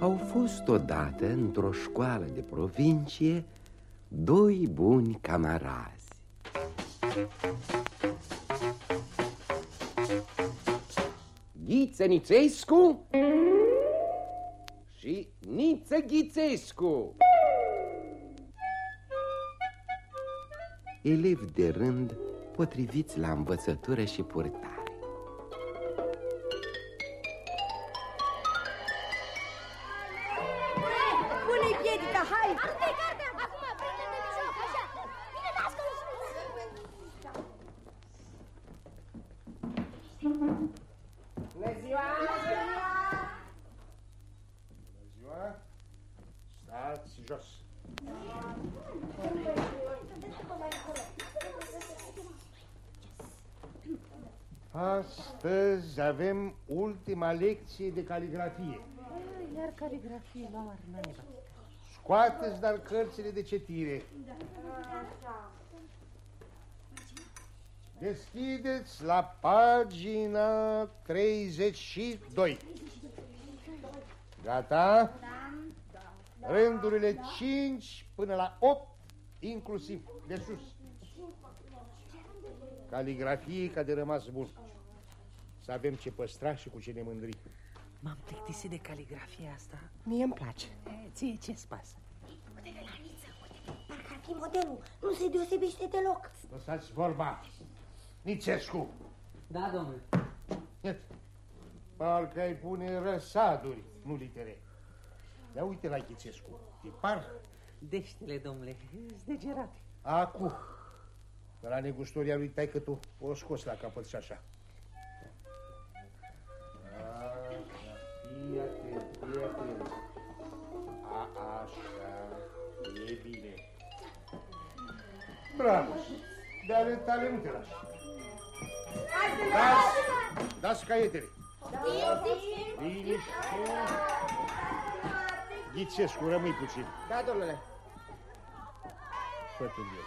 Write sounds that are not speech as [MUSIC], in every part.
Au fost odată într-o școală de provincie doi buni camarazi. Ghiță Nițescu și Niță Ghițescu. Elevi de rând potriviți la învățătură și purtare. Astăzi avem ultima lecție de caligrafie. Iar caligrafie la arnaiba. Scoateți dar cărțile de cetire. Deschideți la pagina 32. Gata? Rândurile 5 până la 8, inclusiv de sus. Caligrafie ca de rămas bun. Să avem ce păstra și cu ce ne mândri. M-am plictisit de caligrafia asta. Mie îmi place. E, ție ce-ți pasă? Uite-te la Niță, uite-te, parcă ar fi modelul. Nu se deosebește deloc. Lăsați vorba. Nicescu. Da, domnule. Iată. Parcă ai pune răsaduri, nu litere. Ia uite la Ghicescu. Tipar? Deștele, domnule, zdegerate. Acu. De la negustoria lui taică tu o scos la capăt și așa. Fii atent, fii atent. A, așa, e bine. Bravo! De ale tale nu te lași. Dați, dați caietele. Liniște. Ghicescu, rămâi puțin. Da, domnule. Fătul meu.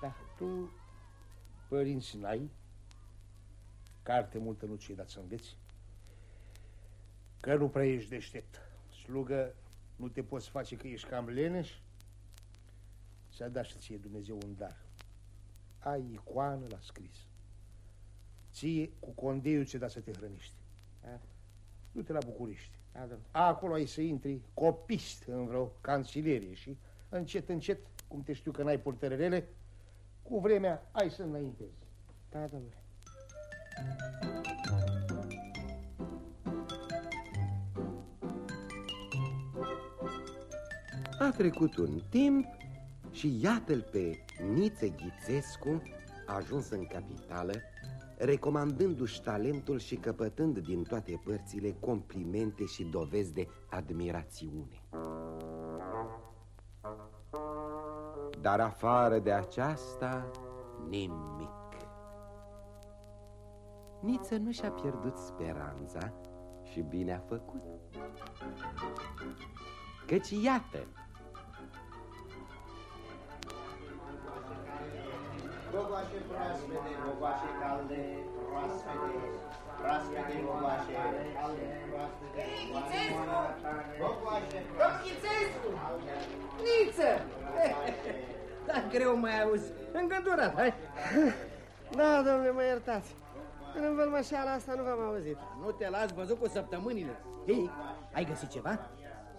Da, tu părinți n-ai, carte multă nu ți-ai dat să înveți, că nu prea ești deștept. Slugă, nu te poți face că ești cam leneș, să da și ție Dumnezeu un dar. Ai icoană la scris. Ție cu condeiul ți da să te hrănești. Da. Du-te la București. Da, domnule. Acolo ai să intri copist în vreo canțilerie și încet, încet, cum te știu că n-ai purtărele, cu vremea ai să înaintezi. Da, domnule. A trecut un timp și iată-l pe Nițe Ghițescu ajuns în capitală, recomandându-și talentul și căpătând din toate părțile complimente și dovezi de admirațiune. Dar afară de aceasta, nimic. Niță nu și-a pierdut speranța și bine a făcut. Căci iată, Gogoașe proaspete, gogoașe calde, proaspete, proaspete, gogoașe calde, proaspete, gogoașe, Domn Ghițescu! Niță! Da, greu mai auzi. Îngândurat, hai. Da, domnule, mă iertați. În învălmășeala asta nu v-am auzit. Nu te las văzut cu săptămânile. Ei, ai găsit ceva?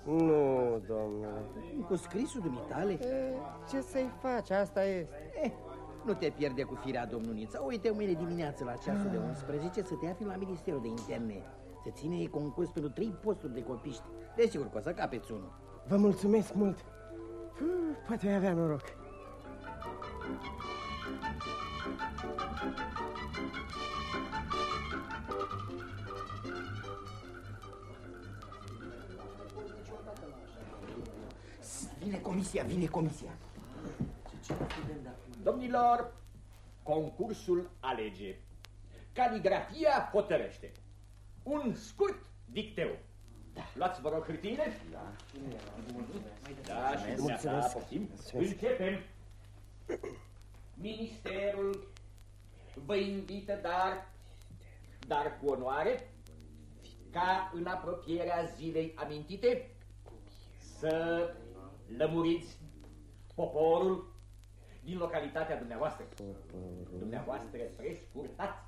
Nu, domnule. Cu scrisul dumitale? E, ce să-i faci? Asta este. Eh, nu te pierde cu firea, domnuniță. Uite, mâine dimineață la ceasul de 11 să te afli la Ministerul de Interne. Se ține concurs pentru trei posturi de copiști. Desigur că o să capeți unul. Vă mulțumesc mult. Puh, Poate avea noroc. Vine comisia, vine comisia. Domnilor, concursul alege. Caligrafia hotărăște. Un scurt dicteu. Luați, vă rog, hârtiile. Da. Da, și dumneata, poftim. Începem. Ministerul vă invită, dar, dar cu onoare, ca în apropierea zilei amintite, să lămuriți poporul din localitatea dumneavoastră. Dumneavoastră prescurtați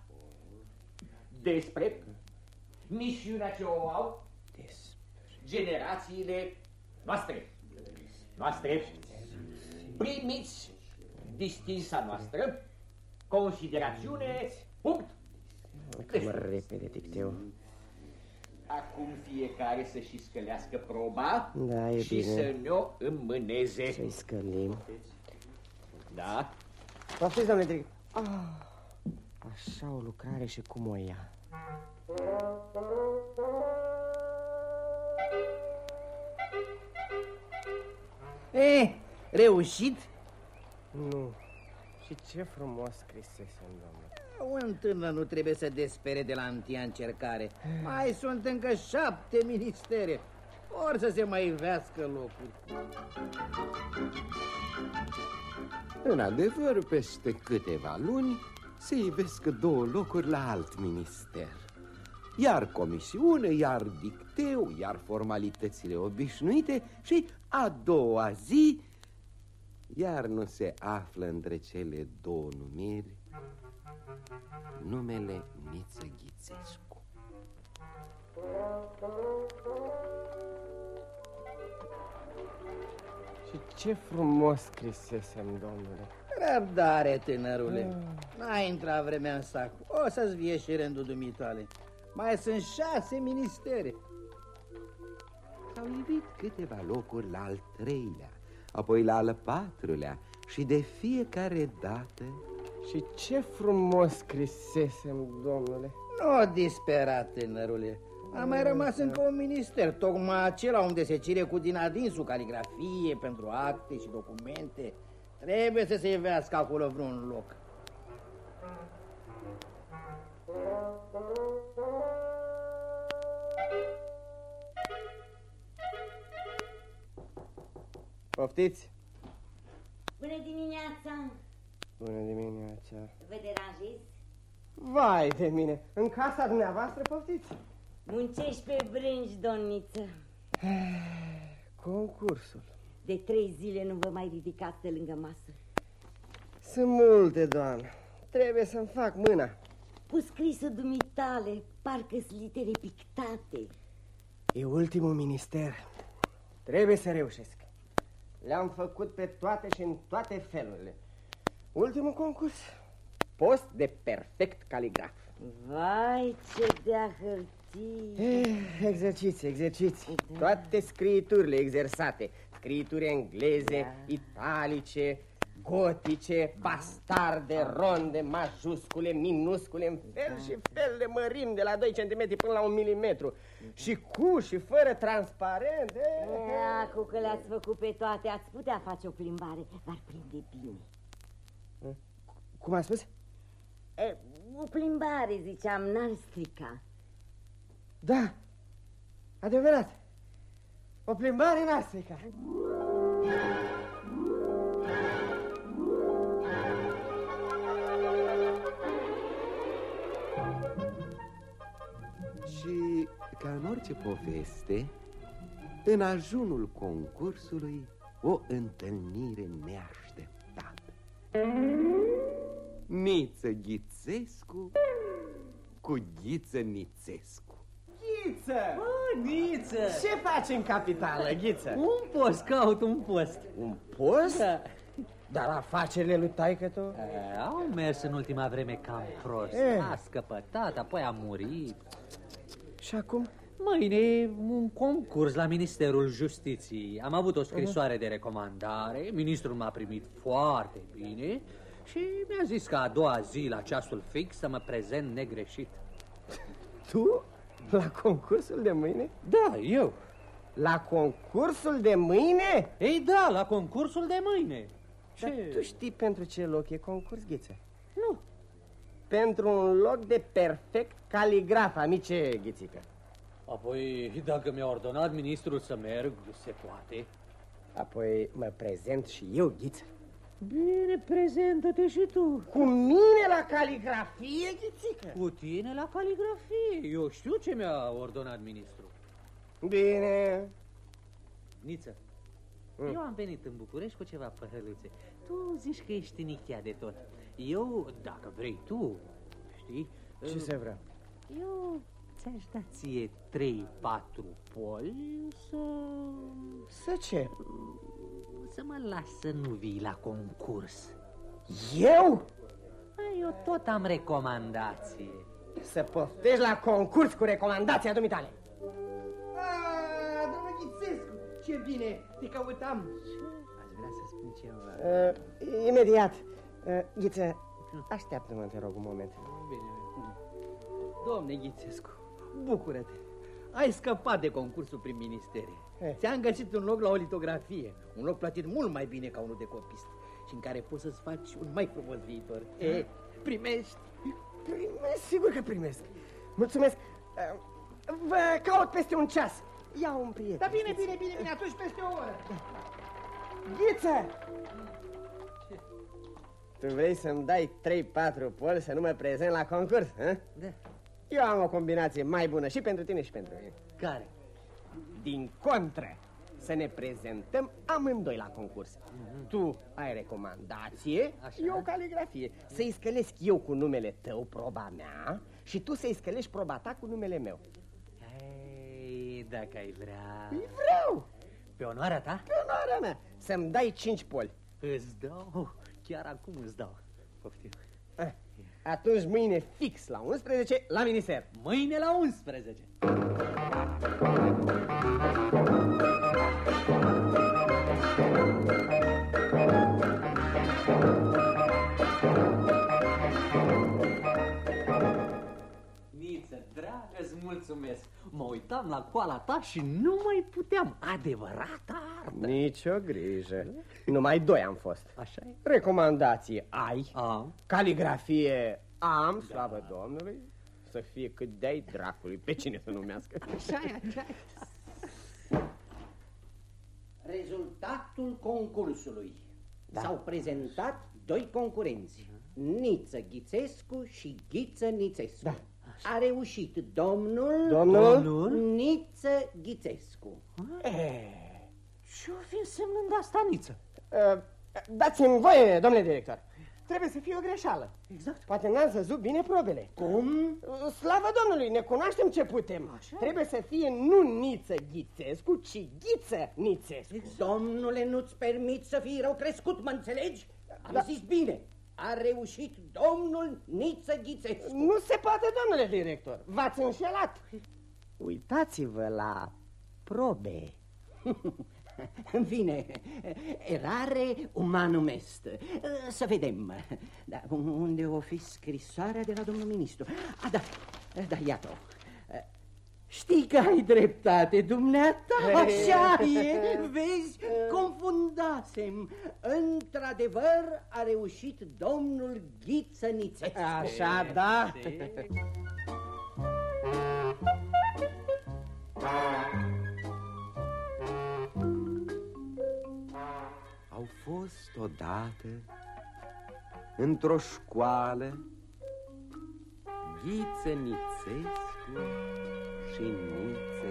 despre misiunea ce o au generațiile noastre. Noastre. Primiți distinsa noastră considerațiune, punct. Mă repede, dicteu. Acum fiecare să și scălească proba Da, e și bine. să ne-o îmâneze. Să-i scălim. Da? Poftiți, domnule Tric. Ah, așa o lucrare și cum o ia. E, reușit? Nu. Și ce frumos scrisesem, domnule. Un tânăr nu trebuie să despere de la întâia încercare. Mai sunt încă șapte ministere. Ori să se mai ivească locuri. În adevăr, peste câteva luni se ivesc două locuri la alt minister. Iar comisiune, iar dicteu, iar formalitățile obișnuite și a doua zi, iar nu se află între cele două numiri numele Niță Ghițescu. Ce frumos scrisesem, domnule. Răbdare, tânărule. N-a intrat vremea în sac. O să-ți vie și rândul dumitale. Mai sunt șase ministere. S-au ivit câteva locuri la al treilea, apoi la al patrulea și de fiecare dată Și ce frumos scrisesem, domnule. Nu dispera, tânărule. A mai rămas încă un minister, tocmai acela unde se cire cu din adinsul caligrafie pentru acte și documente. Trebuie să se ivească acolo vreun loc. Poftiți? Bună dimineața! Bună dimineața. Vă deranjez? Vai de mine, în casa dumneavoastră poftiți? Muncești pe brânci, domniță. [SIGHS] Concursul. De trei zile nu vă mai ridicați de lângă masă. Sunt multe, doamnă. Trebuie să-mi fac mâna. Cu scrisul dumitale, parcă-s litere pictate. E ultimul minister. Trebuie să reușesc. Le-am făcut pe toate și în toate felurile. Ultimul concurs. Post de perfect caligraf. Vai, ce de-a hârtii! Eh, exerciți, exerciți. Toate scriturile exersate. Scrituri engleze, Da. italice, gotice, bastarde, ronde, majuscule, minuscule, în fel și fel de mărimi, de la 2 cm până la 1 mm. Și cu și fără transparent. eh. Acum că le-ați făcut pe toate, ați putea face o plimbare, v-ar prinde bine. Cum a spus? E, o plimbare, ziceam, n-ar strica. Da, adevărat. O plimbare în Africa. Și ca în orice poveste, în ajunul concursului, o întâlnire neașteptată. Niță Ghițescu cu Ghiță Nițescu. Ghiță! Bă, Niță! Ce faci în capitală, Ghiță? Un post, caut un post. Un post? Da. Dar afacerile lui taică tu? E, au mers în ultima vreme cam prost. E. A scăpătat, apoi a murit. Și acum? Mâine e un concurs la Ministerul Justiției. Am avut o scrisoare de recomandare, ministrul m-a primit foarte bine și mi-a zis că a doua zi, la ceasul fix, să mă prezent negreșit. Tu? La concursul de mâine? Da, eu. La concursul de mâine? Ei da, la concursul de mâine. Dar tu știi pentru ce loc e concurs, Ghiță? Nu. Pentru un loc de perfect caligraf, amice Ghițică. Apoi, dacă mi-a ordonat ministrul să merg, se poate. Apoi mă prezent și eu, Ghiță. Bine, prezentă-te și tu. Cu mine la caligrafie, Ghițică? Cu tine la caligrafie. Eu știu ce mi-a ordonat ministrul. Bine. Niță, eu am venit în București cu ceva păhăluțe. Tu zici că ești nichea de tot. Eu, dacă vrei tu, știi... Ce se vrea? Eu ți-aș da ție trei, patru poli să... Să ce? Să mă las să nu vii la concurs. Eu? Băi, Eu tot am recomandație. Să poftești la concurs cu recomandația dumitale. Ah, domnul Ghițescu, ce bine, te căutam. Aș vrea să spun ceva. Uh, imediat. Uh, Ghiță, așteaptă-mă, te rog, un moment. Bine, bine. Domne Ghițescu, bucură-te. Ai scăpat de concursul prin ministere. Eh. Ți-am găsit un loc la o litografie, un loc plătit mult mai bine ca unul de copist și în care poți să-ți faci un mai frumos viitor. E, primești. Primesc, sigur că primesc. Mulțumesc. Uh, vă caut peste un ceas. Ia un prieten. Da bine, bine, bine, bine, atunci peste o oră. Ghiță! Tu vrei să-mi dai 3-4 poli să nu mă prezent la concurs, hă? Da. Eu am o combinație mai bună și pentru tine și pentru mine. Care? Din contră, să ne prezentăm amândoi la concurs. Tu ai recomandație, Așa. eu caligrafie. Să-i scălesc eu cu numele tău proba mea și tu să-i scălești proba ta cu numele meu. Ei, dacă ai vrea... Îi vreau, Pe onoarea ta? pe onoarea mea, să-mi dai 5 poli. Îți dau, chiar acum îți dau. Poftim. Eh, Atunci mâine fix la 11 la minister. Mâine la 11. Mă uitam la coala ta și nu mai puteam. Adevărata artă. Nicio grijă. Numai doi am fost. Așa e? Recomandație ai, Am. caligrafie am, slavă Domnului, să fie cât de-ai dracului, pe cine să numească. [LAUGHS] Așa e, așa e. Rezultatul concursului. S-au prezentat doi concurenți, Niță Ghițescu și Ghiță Nițescu. Da. A reușit domnul, Domnul? Niță Ghițescu. Ce-o fi însemnând asta, Niță? Uh, Dați-mi voie, domnule director. Trebuie să fie o greșeală. Exact. Poate n-am văzut bine probele. Cum? Uh, Slavă Domnului, ne cunoaștem ce putem. Așa. Trebuie să fie nu Niță Ghițescu, ci Ghiță Nițescu. Domnule, nu-ți permit să fii rău crescut, mă înțelegi? Am Da. zis bine. A reușit domnul Niță Ghițescu. Nu se poate, domnule director. V-ați înșelat. Uitați-vă la probe. [LAUGHS] În fine, erare umanum est. Să vedem. Da, unde o fi scrisoarea de la domnul ministru? A, da, da, iată-o. Știi că ai dreptate, dumneata, așa e, vezi, confundasem. Într-adevăr a reușit domnul Ghiță Nițescu. Așa, da. Au fost odată într-o școală Ghiță Nițescu și Niță